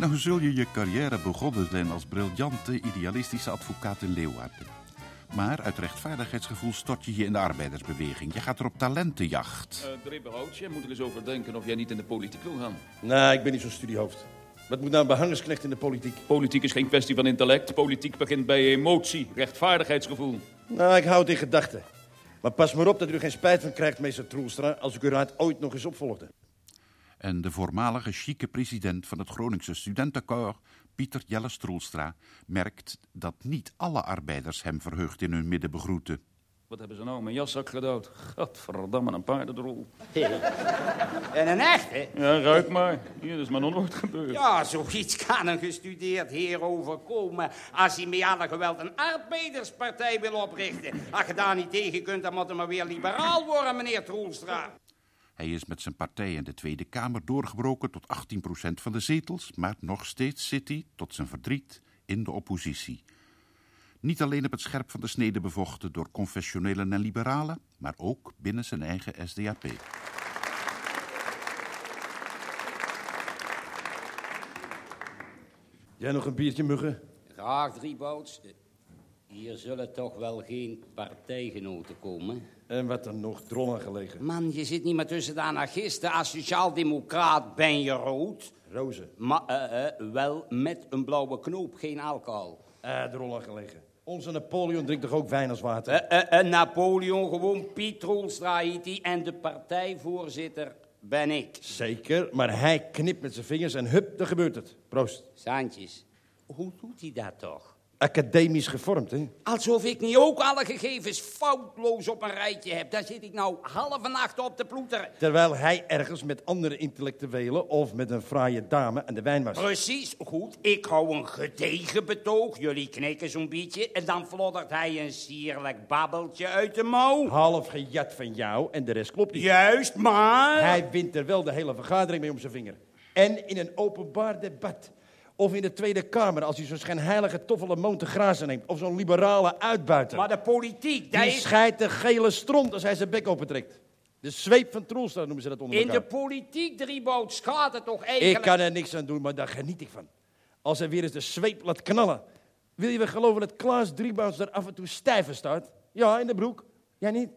Nou zul je je carrière begonnen zijn als briljante, idealistische advocaat in Leeuwarden. Maar uit rechtvaardigheidsgevoel stort je je in de arbeidersbeweging. Je gaat er op talentenjacht. Uh, Drebehout, jij moet er eens over denken of jij niet in de politiek wil gaan. Nee, ik ben niet zo'n studiehoofd. Wat moet nou een behangersknecht in de politiek? Politiek is geen kwestie van intellect. Politiek begint bij emotie, rechtvaardigheidsgevoel. Nou, ik hou het in gedachten. Maar pas maar op dat u er geen spijt van krijgt, meester Troelstra... als ik uw raad ooit nog eens opvolgde. En de voormalige chique president van het Groningse studentenkoor, Pieter Jelle Stroelstra, merkt dat niet alle arbeiders hem verheugd in hun midden begroeten. Wat hebben ze nou? Mijn jaszak gedood. Gadverdamme, een paardendrol. En een echte? Ja, ruik maar. Hier, dat is maar nog nooit gebeurd. Ja, zoiets kan een gestudeerd heer overkomen... als hij met alle geweld een arbeiderspartij wil oprichten. Als je daar niet tegen kunt, dan moet hij maar weer liberaal worden, meneer Troelstra. Hij is met zijn partij in de Tweede Kamer doorgebroken tot 18% van de zetels... maar nog steeds zit hij, tot zijn verdriet, in de oppositie... Niet alleen op het scherp van de snede bevochten door confessionelen en liberalen, maar ook binnen zijn eigen SDAP. Jij nog een biertje, Muggen? Graag drie bouts. Hier zullen toch wel geen partijgenoten komen. En wat dan nog drollen gelegen? Man, je zit niet meer tussen de anarchisten. Als sociaaldemocraat ben je rood. Rozen. Maar uh, uh, wel met een blauwe knoop, geen alcohol. Eh, drollen gelegen. Onze Napoleon drinkt toch ook wijn als water? Uh, Napoleon, gewoon Piet Roelstra. En de partijvoorzitter ben ik. Zeker, maar hij knipt met zijn vingers en hup, dan gebeurt het. Proost. Saantjes, hoe doet hij dat toch? Academisch gevormd, hè? Alsof ik niet ook alle gegevens foutloos op een rijtje heb. Daar zit ik nou halve nacht op te ploeteren. Terwijl hij ergens met andere intellectuelen of met een fraaie dame aan de wijn was. Precies, goed. Ik hou een gedegen betoog. Jullie knikken zo'n beetje. En dan floddert hij een sierlijk babbeltje uit de mouw. Half gejat van jou en de rest klopt niet. Juist, maar... Hij wint er wel de hele vergadering mee om zijn vinger. En in een openbaar debat... Of in de Tweede Kamer, als hij zo'n schijnheilige toffele moon te grazen neemt. Of zo'n liberale uitbuiter. Maar de politiek, Die is... scheidt de gele stront als hij zijn bek opentrekt. De zweep van Troelstra noemen ze dat onder In de politiek, Driebout, schaadt het toch eigenlijk... Ik kan er niks aan doen, maar daar geniet ik van. Als hij weer eens de zweep laat knallen. Wil je wel geloven dat Klaas Driebouts er af en toe stijver staat? Ja, in de broek. Jij niet?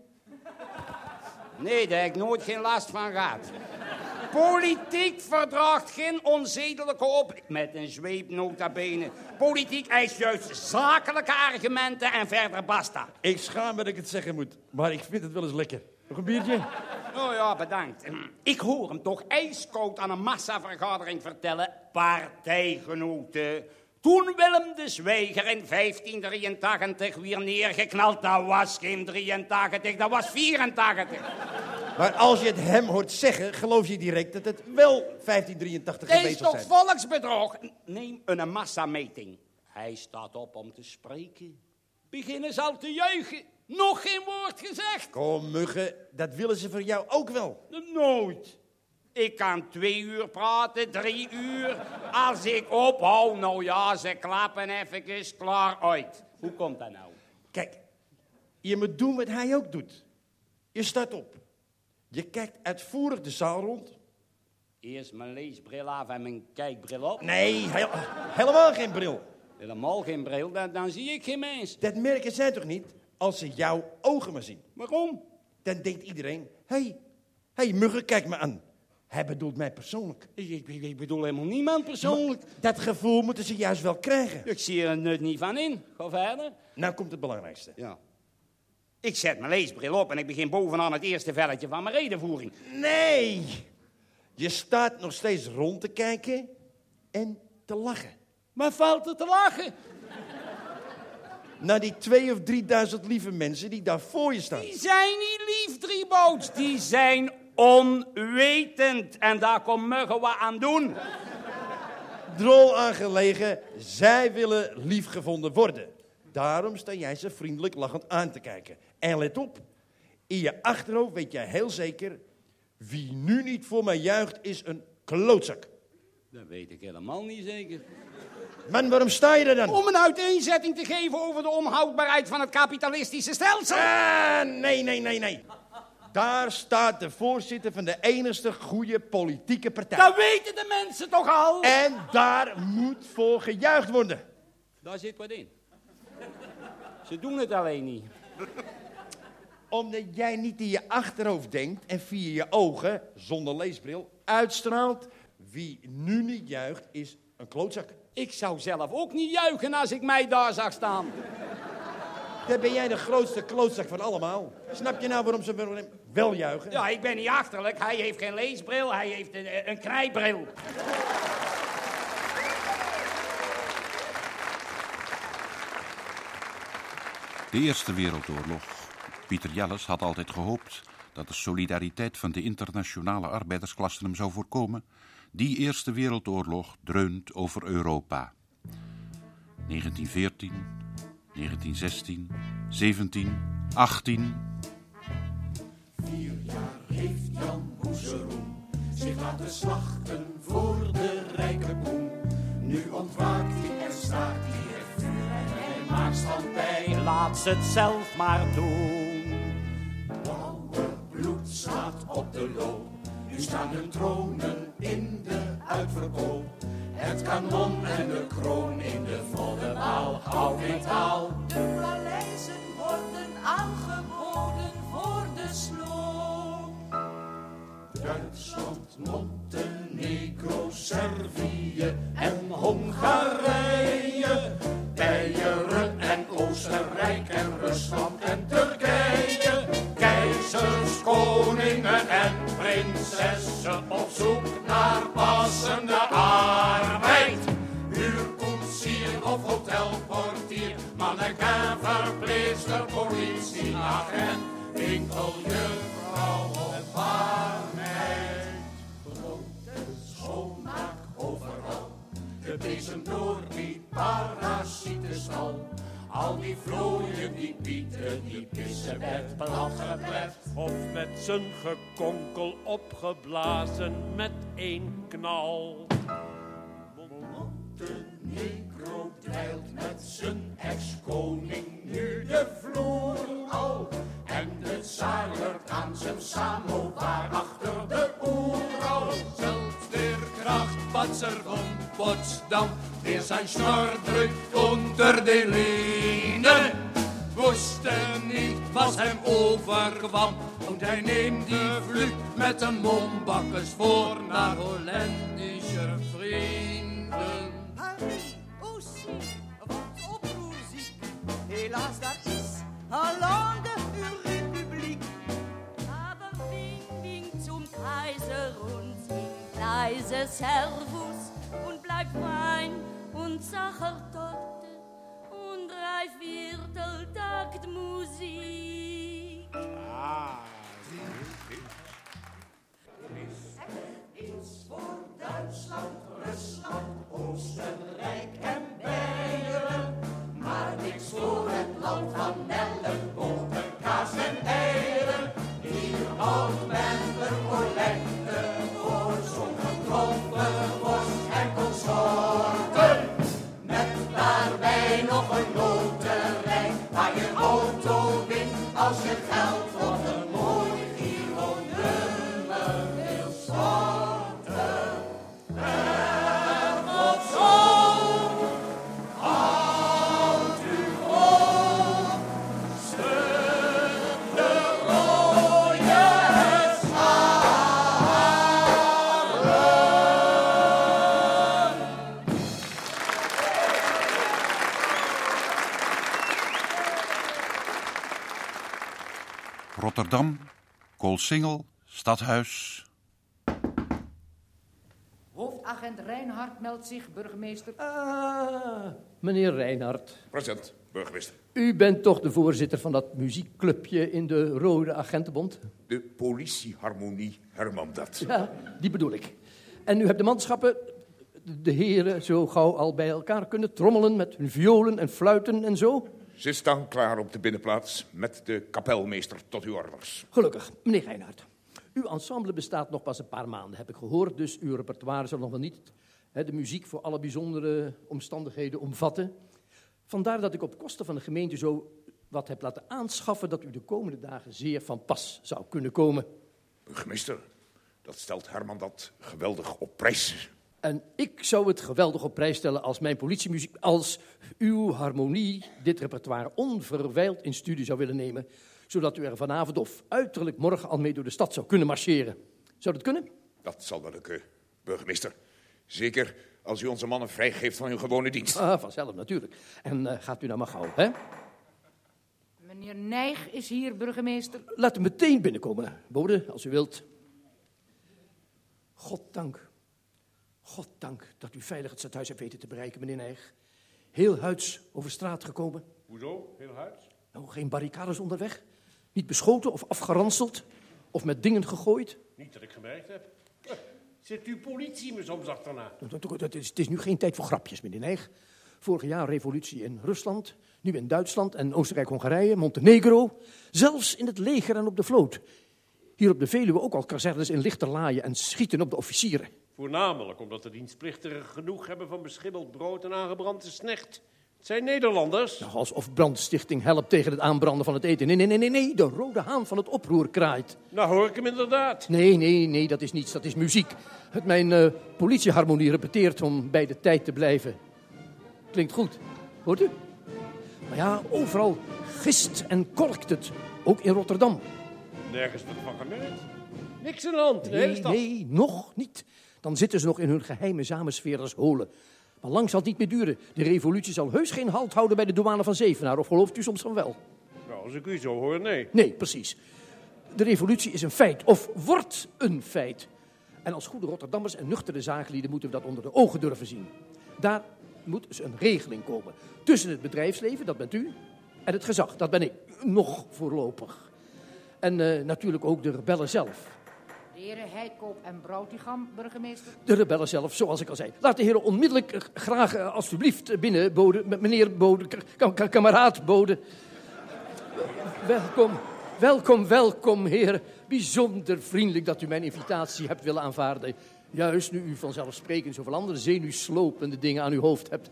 Nee, daar heb ik nooit geen last van gehad. Politiek verdraagt geen onzedelijke op... Met een zweep nota bene. Politiek eist juist zakelijke argumenten en verder basta. Ik schaam me dat ik het zeggen moet, maar ik vind het wel eens lekker. Nog een biertje? Oh ja, bedankt. Ik hoor hem toch ijskoud aan een massavergadering vertellen. Partijgenoten. Toen Willem de Zwijger in 1583 weer neergeknald, dat was geen 83, dat was 84. Maar als je het hem hoort zeggen, geloof je direct dat het wel 1583 Dit is geweest toch zijn. volksbedrog? Neem een massameting. Hij staat op om te spreken. Beginnen ze al te juichen. Nog geen woord gezegd. Kom, muggen, dat willen ze voor jou ook wel. Nooit. Ik kan twee uur praten, drie uur. Als ik ophoud, nou ja, ze klappen even klaar uit. Hoe komt dat nou? Kijk, je moet doen wat hij ook doet. Je staat op. Je kijkt uitvoerig de zaal rond. Eerst mijn leesbril af en mijn kijkbril op. Nee, helemaal geen bril. Helemaal geen bril, dan, dan zie ik geen mens. Dat merken zij toch niet als ze jouw ogen maar zien? Waarom? Dan denkt iedereen, hé, hey, hey, muggen, kijk me aan. Hij bedoelt mij persoonlijk. Ik, ik, ik bedoel helemaal niemand persoonlijk. Dat gevoel moeten ze juist wel krijgen. Ik zie er nut niet van in. Ga verder. Nou komt het belangrijkste. Ja. Ik zet mijn leesbril op en ik begin bovenaan het eerste velletje van mijn redenvoering. Nee! Je staat nog steeds rond te kijken en te lachen. Maar valt er te lachen? Naar die twee of drieduizend lieve mensen die daar voor je staan. Die zijn niet lief, drieboots. Die zijn onwetend. En daar komt Muggen wat aan doen. Drol aangelegen, zij willen liefgevonden worden. Daarom sta jij ze vriendelijk lachend aan te kijken. En let op, in je achterhoofd weet jij heel zeker... wie nu niet voor mij juicht, is een klootzak. Dat weet ik helemaal niet zeker. Man, waarom sta je er dan? Om een uiteenzetting te geven over de onhoudbaarheid van het kapitalistische stelsel. Ah, nee, nee, nee, nee. Daar staat de voorzitter van de enigste goede politieke partij. Dat weten de mensen toch al? En daar moet voor gejuicht worden. Daar zit wat in. Ze doen het alleen niet. Omdat jij niet in je achterhoofd denkt en via je ogen, zonder leesbril, uitstraalt. Wie nu niet juicht, is een klootzak. Ik zou zelf ook niet juichen als ik mij daar zag staan. Dan ben jij de grootste klootzak van allemaal. Snap je nou waarom ze wel juichen? Ja, ik ben niet achterlijk. Hij heeft geen leesbril, hij heeft een, een knijbril. De Eerste Wereldoorlog. Pieter Jelles had altijd gehoopt dat de solidariteit van de internationale arbeidersklasse hem zou voorkomen. Die Eerste Wereldoorlog dreunt over Europa. 1914, 1916, 17, 18. Vier jaar heeft Jan Boezeroen zich laten slachten voor de rijke koen. Nu ontwaakt hij en staat hij het vuur en hij maakt stand bij. Laat ze het zelf maar doen. Op de loop. Nu staan hun tronen in de uitverkoop. Het kanon en de kroon in de volle maal. Hou taal. De paleizen worden aangeboden voor de sloop. Duitsland, Montenegro, Servië en Hongarije. Hotelportier, mannequin, verpleegster, politieagent, winkeljuffrouw of barmeid. Grote schoonmaak overal, de bezem door die parasietenstal. Al die vlooien, die pieten, die pissen met platgepleft. Of met zijn gekonkel opgeblazen met één knal. Montenegro dweilt met zijn ex-koning nu de vloer al. En de lurkt aan zijn samovar achter de oeral. Zelfs der Krachtpatser van Potsdam, der zijn drückt unter de Lehnen. Wusste niet was hem overkwam. Und hij neemt die vlucht met een mombakkers voor naar Holländische vrienden. Is al lang de Republiek. Aber wing, wing zum Kaiser und sing leise Servus und bleib fein und Sacher Torte und drei Viertel Takt Musik. Iets voor Duitsland, Rusland, Oostenrijk en Beieren. Maar niks voor het land van ellebogen, Rotterdam, Koolsingel, Stadhuis. Hoofdagent Reinhard meldt zich, burgemeester. Ah, meneer Reinhard. Present, burgemeester. U bent toch de voorzitter van dat muziekclubje in de Rode Agentenbond? De politieharmonie Herman dat. Ja, die bedoel ik. En u hebt de manschappen, de heren, zo gauw al bij elkaar kunnen trommelen met hun violen en fluiten en zo? Ze staan klaar op de binnenplaats met de kapelmeester tot uw orders. Gelukkig, meneer Reinhard. Uw ensemble bestaat nog pas een paar maanden, heb ik gehoord, dus uw repertoire zal nog wel niet hè, de muziek voor alle bijzondere omstandigheden omvatten. Vandaar dat ik op kosten van de gemeente zo wat hebt laten aanschaffen dat u de komende dagen zeer van pas zou kunnen komen. Burgemeester, dat stelt Herman dat geweldig op prijs. En ik zou het geweldig op prijs stellen als mijn politiemuziek, als uw harmonie dit repertoire onverwijld in studie zou willen nemen, zodat u er vanavond of uiterlijk morgen al mee door de stad zou kunnen marcheren. Zou dat kunnen? Dat zal wel lukken, burgemeester. Zeker als u onze mannen vrijgeeft van hun gewone dienst. Ah, vanzelf natuurlijk. En eh, gaat u nou maar gauw, hè? Meneer Nijg is hier, burgemeester. Laat hem meteen binnenkomen, bode, als u wilt. God dank. God dank dat u veilig het stadhuis hebt weten te bereiken, meneer Nijg. Heel huids over straat gekomen. Hoezo? Heel huid? Nou, geen barricades onderweg. Niet beschoten of afgeranseld. Of met dingen gegooid. Niet dat ik gemerkt heb. Eh, Zit uw politie me soms achterna? Het is, het is nu geen tijd voor grapjes, meneer Nijg. Vorig jaar revolutie in Rusland, nu in Duitsland en Oostenrijk-Hongarije, Montenegro. Zelfs in het leger en op de vloot. Hier op de Veluwe ook al kazernes in lichterlaaien en schieten op de officieren. Voornamelijk omdat de dienstplichtigen genoeg hebben van beschimmeld brood en aangebrande snecht. Het zijn Nederlanders. Nou, alsof brandstichting helpt tegen het aanbranden van het eten. Nee, nee, nee, nee, nee, de rode haan van het oproer kraait. Nou hoor ik hem inderdaad. Nee, nee, nee, dat is niets, dat is muziek. Het mijn eh, politieharmonie repeteert om bij de tijd te blijven. Klinkt goed, hoort u? Maar ja, overal gist en kolkt het, ook in Rotterdam. Nergens wat van gemerkt. Niks in de hand, de hele Nee, stad. nee, nog niet. Dan zitten ze nog in hun geheime samensfeer als holen. Maar lang zal het niet meer duren. De revolutie zal heus geen halt houden bij de douane van Zevenaar. Of gelooft u soms van wel? Nou, als ik u zo hoor, nee. Nee, precies. De revolutie is een feit, of wordt een feit. En als goede Rotterdammers en nuchtere zakenlieden moeten we dat onder de ogen durven zien. Daar moet dus een regeling komen. Tussen het bedrijfsleven, dat bent u, en het gezag, dat ben ik. Nog voorlopig. En eh, natuurlijk ook de rebellen zelf. Heren Heikoop en Broutigam, burgemeester. De rebellen zelf, zoals ik al zei. Laat de heren onmiddellijk eh, graag, eh, alstublieft, eh, binnen, bode, meneer bode, kameraad bode. Welkom, welkom, welkom, heren. Bijzonder vriendelijk dat u mijn invitatie hebt willen aanvaarden. Juist nu u vanzelfsprekend zoveel andere zenuwslopende dingen aan uw hoofd hebt.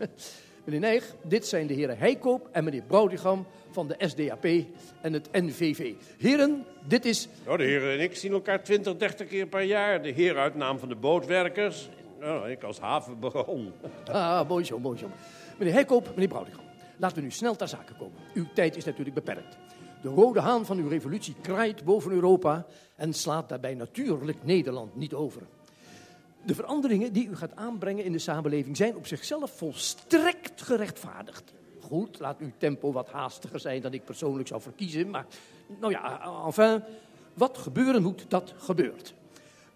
Meneer Nijg, dit zijn de heren Heikoop en meneer Broudigam van de SDAP en het NVV. Heren, dit is Nou, de heren en ik zien elkaar 20, 30 keer per jaar. De heer uit naam van de bootwerkers. Nou, ik als havenbaron. Ah, mooi zo, mooi zo. Meneer Heikoop, meneer Broudigam, laten we nu snel ter zake komen. Uw tijd is natuurlijk beperkt. De rode haan van uw revolutie kraait boven Europa en slaat daarbij natuurlijk Nederland niet over. De veranderingen die u gaat aanbrengen in de samenleving zijn op zichzelf volstrekt gerechtvaardigd. Goed, laat uw tempo wat haastiger zijn dan ik persoonlijk zou verkiezen, maar nou ja, enfin, wat gebeuren moet, dat gebeurt.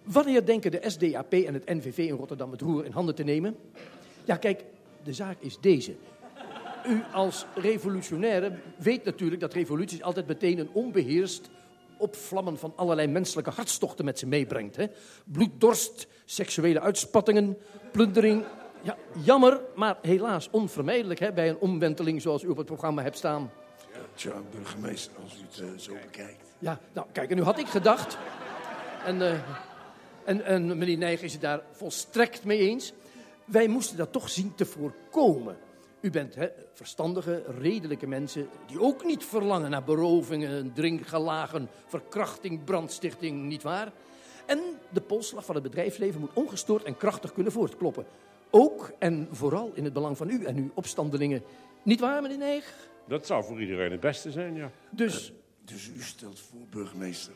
Wanneer denken de SDAP en het NVV in Rotterdam het roer in handen te nemen? Ja, kijk, de zaak is deze. U als revolutionaire weet natuurlijk dat revoluties altijd meteen een onbeheerst opvlammen van allerlei menselijke hartstochten met ze meebrengt. Hè? Bloeddorst, seksuele uitspattingen, plundering. Ja, jammer, maar helaas onvermijdelijk hè, bij een omwenteling zoals u op het programma hebt staan. Tja, burgemeester, als u het eh, zo bekijkt. Ja, nou kijk, en nu had ik gedacht. En, eh, en, en meneer Nijg is het daar volstrekt mee eens. Wij moesten dat toch zien te voorkomen. U bent hè, verstandige, redelijke mensen die ook niet verlangen naar berovingen, drinkgelagen, verkrachting, brandstichting, nietwaar? En de polsslag van het bedrijfsleven moet ongestoord en krachtig kunnen voortkloppen. Ook en vooral in het belang van u en uw opstandelingen. Niet waar, meneer Nijg? Dat zou voor iedereen het beste zijn, ja. Dus Dus u stelt voor, burgemeester,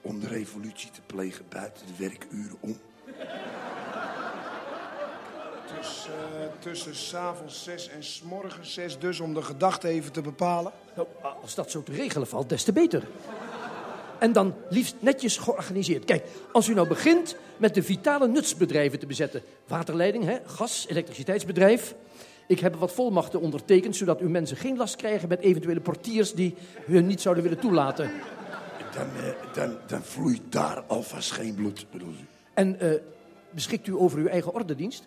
om de revolutie te plegen buiten de werkuren om. Tussen, eh, tussen s'avonds zes en s'morgens zes, dus om de gedachte even te bepalen. Nou, als dat zo te regelen valt, des te beter. En dan liefst netjes georganiseerd. Kijk, als u nou begint met de vitale nutsbedrijven te bezetten. Waterleiding, hè, gas, elektriciteitsbedrijf. Ik heb wat volmachten ondertekend, zodat uw mensen geen last krijgen met eventuele portiers die hun niet zouden willen toelaten. Dan, eh, dan, dan vloeit daar alvast geen bloed, bedoel u? En eh, beschikt u over uw eigen ordendienst?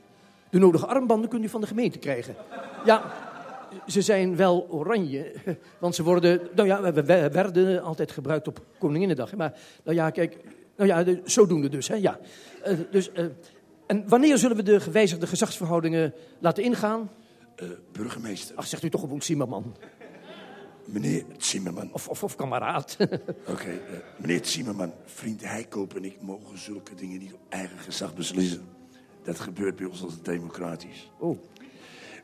De nodige armbanden kunt u van de gemeente krijgen. Ja, ze zijn wel oranje, want ze worden, nou ja, we- we werden altijd gebruikt op Koninginnedag. Maar, nou ja, kijk, nou ja, de- zodoende dus, hè, ja. Eh, dus, eh, en wanneer zullen we de gewijzigde gezagsverhoudingen laten ingaan? burgemeester. Ach, zegt u toch gewoon Simmerman. Meneer Zimmerman. Of, of, of kameraad. Oké, eh, meneer Zimmerman, vriend Heikoop en ik mogen zulke dingen niet op eigen gezag beslissen. Dat gebeurt bij ons altijd democratisch. Oh.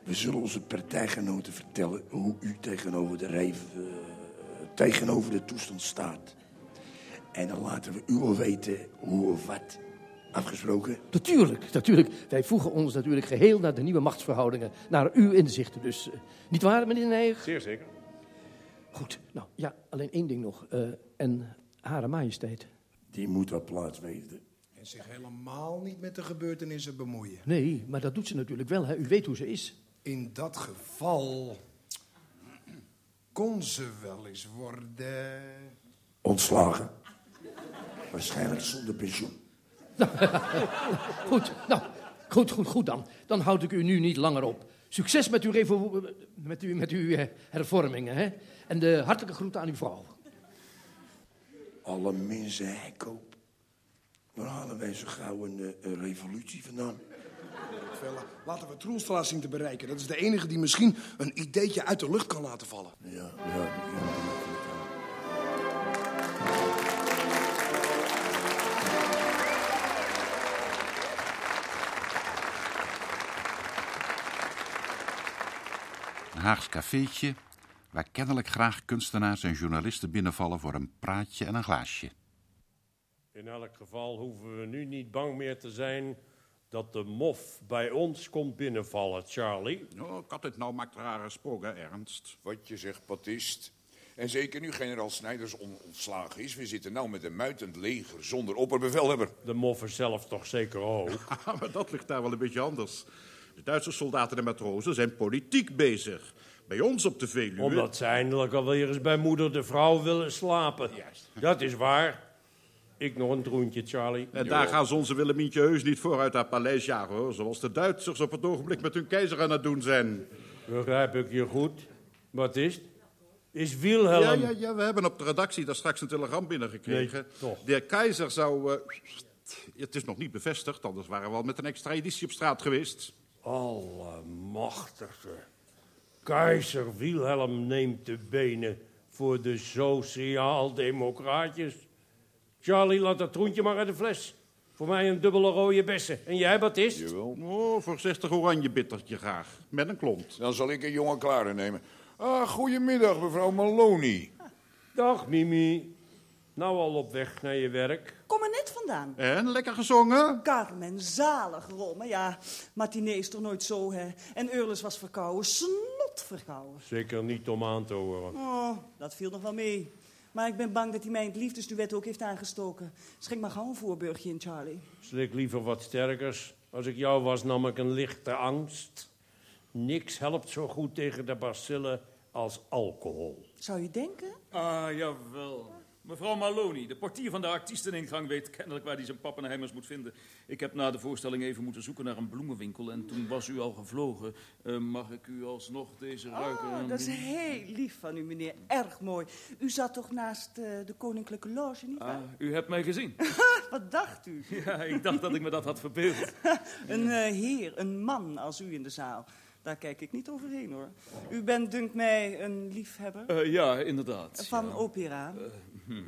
We zullen onze partijgenoten vertellen hoe u tegenover de, reef, eh, tegenover de toestand staat. En dan laten we u wel weten hoe of wat. Afgesproken? Natuurlijk, natuurlijk. Wij voegen ons natuurlijk geheel naar de nieuwe machtsverhoudingen. Naar uw inzichten dus. eh, niet waar, meneer Nijg? Zeer zeker. Goed, nou ja, alleen één ding nog. eh, en Hare Majesteit. Die moet haar plaats weten. En zich helemaal niet met de gebeurtenissen bemoeien. Nee, maar dat doet ze natuurlijk wel. Hè? U weet hoe ze is. In dat geval kon ze wel eens worden. Ontslagen. Waarschijnlijk zonder pensioen. Goed, nou, goed, goed, goed dan. Dan houd ik u nu niet langer op. Succes met uw, revo- met uw, met uw eh, hervormingen, hè. En de hartelijke groeten aan uw vrouw. Alle mensen Heikoop. Waar halen wij zo gauw een, eh, een revolutie vandaan? Laten we Troelstra zien te bereiken. Dat is de enige die misschien een ideetje uit de lucht kan laten vallen. Ja, ja, ja. Een Haags cafeetje waar kennelijk graag kunstenaars en journalisten binnenvallen voor een praatje en een glaasje. In elk geval hoeven we nu niet bang meer te zijn dat de mof bij ons komt binnenvallen, Charlie. Oh, ik had het nou maar rare sprongen, Ernst. Wat je zegt, Patist. En zeker nu generaal Snijders on- ontslagen is. We zitten nou met een muitend leger zonder opperbevelhebber. De moffen zelf toch zeker ook? maar dat ligt daar wel een beetje anders. De Duitse soldaten en matrozen zijn politiek bezig. Bij ons op de Veluwe... Omdat ze eindelijk alweer eens bij moeder de vrouw willen slapen. Dat is waar. Ik nog een troentje, Charlie. En daar gaan ze onze Willemientje heus niet voor uit haar paleis jagen, hoor. Zoals de Duitsers op het ogenblik met hun keizer aan het doen zijn. Begrijp ik je goed? Wat is het? Is Wilhelm... Ja, ja, ja, we hebben op de redactie daar straks een telegram binnengekregen. Nee. De keizer zou... eh, het is nog niet bevestigd, anders waren we al met een extra editie op straat geweest. Allemachtige. Keizer Wilhelm neemt de benen voor de sociaal-democraatjes. Charlie, laat dat troentje maar uit de fles. Voor mij een dubbele rode bessen. En jij, Baptist? Jawel. Oh, voor 60 oranje bittertje graag. Met een klont. Dan zal ik een jongen klare nemen. Ah, goedemiddag, mevrouw Maloney. Dag, Mimi. Nou al op weg naar je werk. Kom er net vandaan. En, lekker gezongen? Carmen, zalig. Maar ja, matinee is toch nooit zo, hè? En Eurles was verkouden, snot verkouden. Zeker niet om aan te horen. Oh, dat viel nog wel mee. Maar ik ben bang dat hij mij in het liefdesduet ook heeft aangestoken. Schenk maar gauw een voorburgje in, Charlie. Slik liever wat sterkers. Als ik jou was, nam ik een lichte angst. Niks helpt zo goed tegen de bacillen als alcohol. Zou je denken? Ah, jawel. Mevrouw Maloney, de portier van de artiesteningang, weet kennelijk waar hij zijn pappenheimers moet vinden. Ik heb na de voorstelling even moeten zoeken naar een bloemenwinkel en toen was u al gevlogen. Eh, mag ik u alsnog deze ruiker... Oh, dat is heel lief van u, meneer. Erg mooi. U zat toch naast eh, de Koninklijke Loge, niet waar? Ah, u hebt mij gezien. Wat dacht u? Ja, ik dacht dat ik me dat had verbeeld. Een eh, heer, een man als u in de zaal. Daar kijk ik niet overheen, hoor. U bent, dunkt mij, een liefhebber ja, inderdaad. van ja. opera. Hm.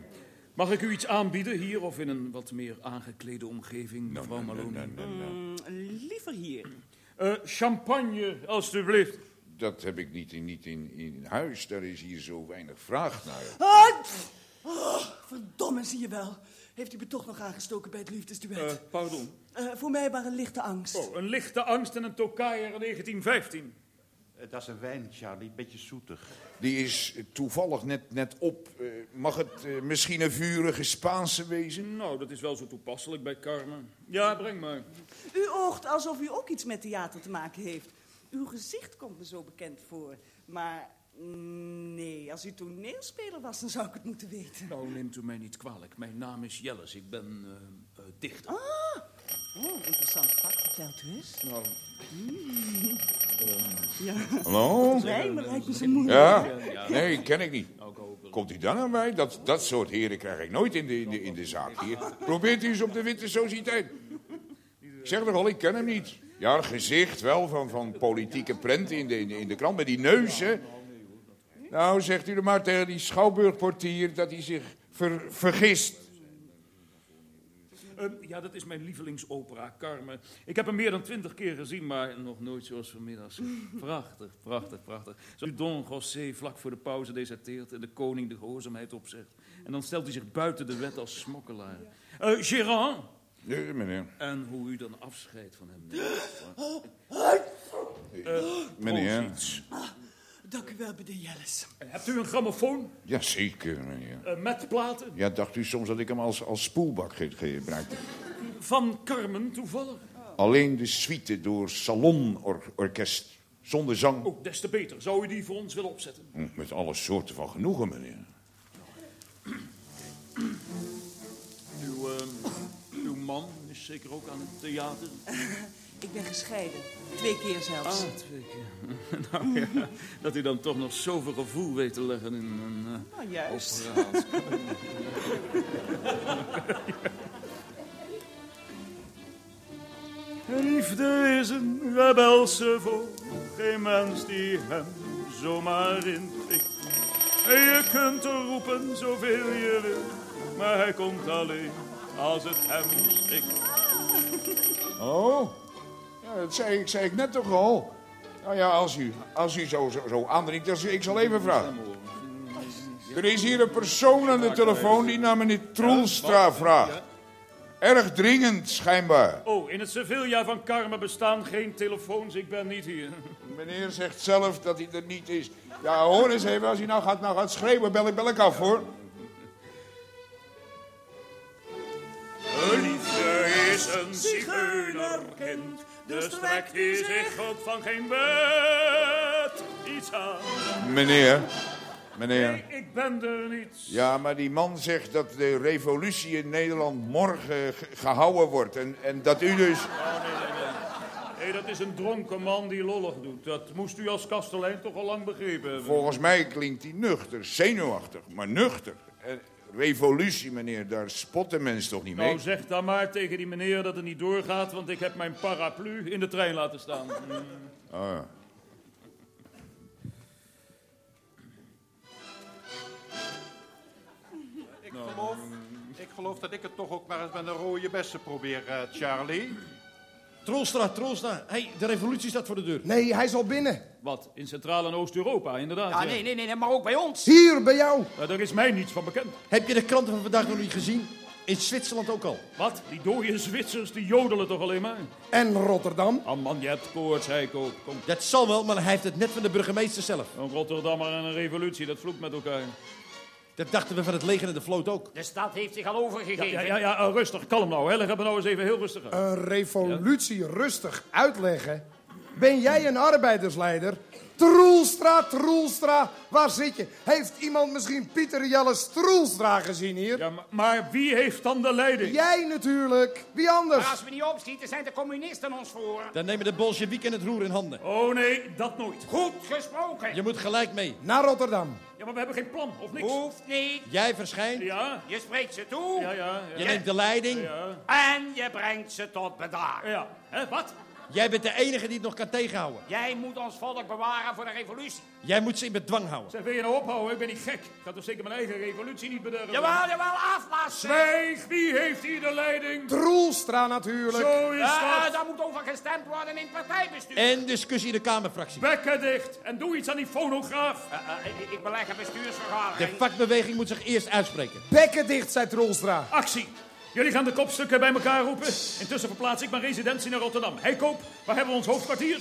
Mag ik u iets aanbieden hier of in een wat meer aangeklede omgeving, mevrouw Maloney? Mm, liever hier. Eh, champagne, alstublieft. Dat heb ik niet, in, niet in, in huis. Daar is hier zo weinig vraag naar. Ah, oh, verdomme, zie je wel. Heeft u me toch nog aangestoken bij het liefdesduet? Eh, pardon. Eh, voor mij maar een lichte angst. Oh, een lichte angst en een tokai uit 1915. Eh, Dat is een wijn, Charlie. Beetje zoetig. Die is toevallig net, net op. Eh, mag het eh, misschien een vurige Spaanse wezen? Nou, dat is wel zo toepasselijk bij Carmen. Ja, breng maar. U oogt alsof u ook iets met theater te maken heeft. Uw gezicht komt me zo bekend voor. Maar mm, nee, als u toneelspeler was, dan zou ik het moeten weten. Nou, neemt u mij niet kwalijk. Mijn naam is Jelles. Ik ben eh, eh, dichter. Ah, oh, interessant vak. Vertelt u eens. Nou, Ja. Hallo? Rijmen lijkt me zo moeilijk. Ja? Nee, ken ik niet. Komt u dan aan mij? Dat, dat soort heren krijg ik nooit in de, in, de, in de zaak hier. Probeert u eens op de Witte Sociëteit. Ik zeg toch al, ik ken hem niet. Ja, gezicht wel van, van politieke prenten in de, in de, in de krant. Met die neus, hè. Nou, zegt u er maar tegen die schouwburgportier dat hij zich ver- vergist. Eh, ja, dat is mijn lievelingsopera, Carmen. Ik heb hem meer dan twintig keer gezien, maar nog nooit zoals vanmiddag. Prachtig, prachtig, prachtig. Zoals Don José vlak voor de pauze deserteert en de koning de gehoorzaamheid opzegt. En dan stelt hij zich buiten de wet als smokkelaar. Eh Gérard, Nee, meneer. en hoe u dan afscheid van hem neemt. Eh, Meneer. Dank u wel, meneer Jelles. Hebt u een grammofoon Jazeker, meneer. eh, met platen? Ja, dacht u soms dat ik hem als, als spoelbak ge- gebruikte? Van Carmen toevallig? Alleen de suite door salonorkest. Zonder zang. Oh, des te beter. Zou u die voor ons willen opzetten? Hm, Met alle soorten van genoegen, meneer. Uw, ehm, uw man is zeker ook aan het theater? Ik ben gescheiden. Twee keer zelfs. Ah, twee keer. nou ja, dat u dan toch nog zoveel gevoel weet te leggen in een eh Nou, juist. Liefde is een rebelse vogel, geen mens die hem zomaar intrikt. En je kunt er roepen zoveel je wil, maar hij komt alleen als het hem schikt. Oh, dat zei ik, zei ik net toch al. Nou ja, als u, als u zo, zo, zo aandringt, dan, ik zal even vragen. Er is hier een persoon aan de telefoon die naar meneer Troelstra vraagt. Erg dringend, schijnbaar. Oh, in het Sevilla van Carmen bestaan geen telefoons, ik ben niet hier. Meneer zegt zelf dat hij er niet is. Ja, hoor eens even, als hij nou gaat, nou gaat schreeuwen, bel ik, bel ik af, hoor. Liefde is een zigeunerkind, dus trekt hij zich ook van geen wet iets aan. Meneer, meneer. Ik ben er niet. Ja, maar die man zegt dat de revolutie in Nederland morgen ge- gehouden wordt. En, en dat u dus... Oh, nee, nee, nee. Nee, dat is een dronken man die lollig doet. Dat moest u als kastelein toch al lang begrepen hebben. Volgens mij klinkt hij nuchter, zenuwachtig, maar nuchter. En revolutie, meneer, daar spotten mensen toch niet mee? Nou, zeg dan maar tegen die meneer dat het niet doorgaat, want ik heb mijn paraplu in de trein laten staan. Mm. Ah, ja. Ik geloof, ik geloof dat ik het toch ook maar eens met een rode bessen probeer, eh, Charlie. Troelstra, Troelstra. hey, de revolutie staat voor de deur. Nee, hij is al binnen. Wat? In Centraal- en Oost-Europa, inderdaad. Ja, nee, nee, nee, nee, maar ook bij ons. Hier, bij jou. Ja, daar is mij niets van bekend. Heb je de kranten van vandaag nog niet gezien? In Zwitserland ook al. Wat? Die dode Zwitsers, die jodelen toch alleen maar? En Rotterdam. Oh man, je hebt koorts, Heiko. Kom. Dat zal wel, maar hij heeft het net van de burgemeester zelf. Een Rotterdammer en een revolutie, dat vloekt met elkaar. Dat dachten we van het leger en de vloot ook. De stad heeft zich al overgegeven. ja, ja, ja, eh, rustig, kalm nou. Hè. Leg het me nou eens even heel rustig. Een revolutie rustig uitleggen. Ben jij een arbeidersleider? Troelstra, Troelstra, waar zit je? Heeft iemand misschien Pieter Jelles Troelstra gezien hier? Ja, maar, maar wie heeft dan de leiding? Jij natuurlijk. Wie anders? Maar als we niet opschieten, zijn de communisten ons voor. Dan nemen de Bolsjewieken het roer in handen. Oh nee, dat nooit. Goed gesproken. Je moet gelijk mee. Naar Rotterdam. Ja, maar we hebben geen plan, of niks? Hoeft niet. Jij verschijnt, Ja, Je spreekt ze toe. ja, ja. je Ja, neemt de leiding. ja. En je brengt ze tot bedaren. ja. Hè, wat? Jij bent de enige die het nog kan tegenhouden. Jij moet ons volk bewaren voor de revolutie. Jij moet ze in bedwang houden. Zeg, wil je nou ophouden? Ik ben niet gek. Ik ga toch zeker mijn eigen revolutie niet bederven? Jawel, jawel, aflassen. Zwijg, wie heeft hier de leiding? Troelstra natuurlijk. Zo is Ja, dat. daar moet over gestemd worden in het partijbestuur. En discussie in de Kamerfractie. Bekken dicht en doe iets aan die fonograaf. Eh, eh, ik- ik beleg een De bestuursvergadering. vakbeweging moet zich eerst uitspreken. Bekken dicht, zei Troelstra. Actie. Jullie gaan de kopstukken bij elkaar roepen. Intussen verplaats ik mijn residentie naar Rotterdam. Heikoop, waar hebben we ons hoofdkwartier?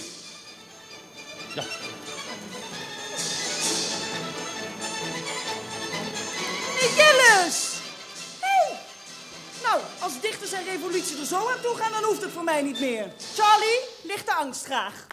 Ja. Jelles! Hey! Nou, als dichters en revolutie er zo aan toe gaan, dan hoeft het voor mij niet meer. Charlie, lichte angst graag.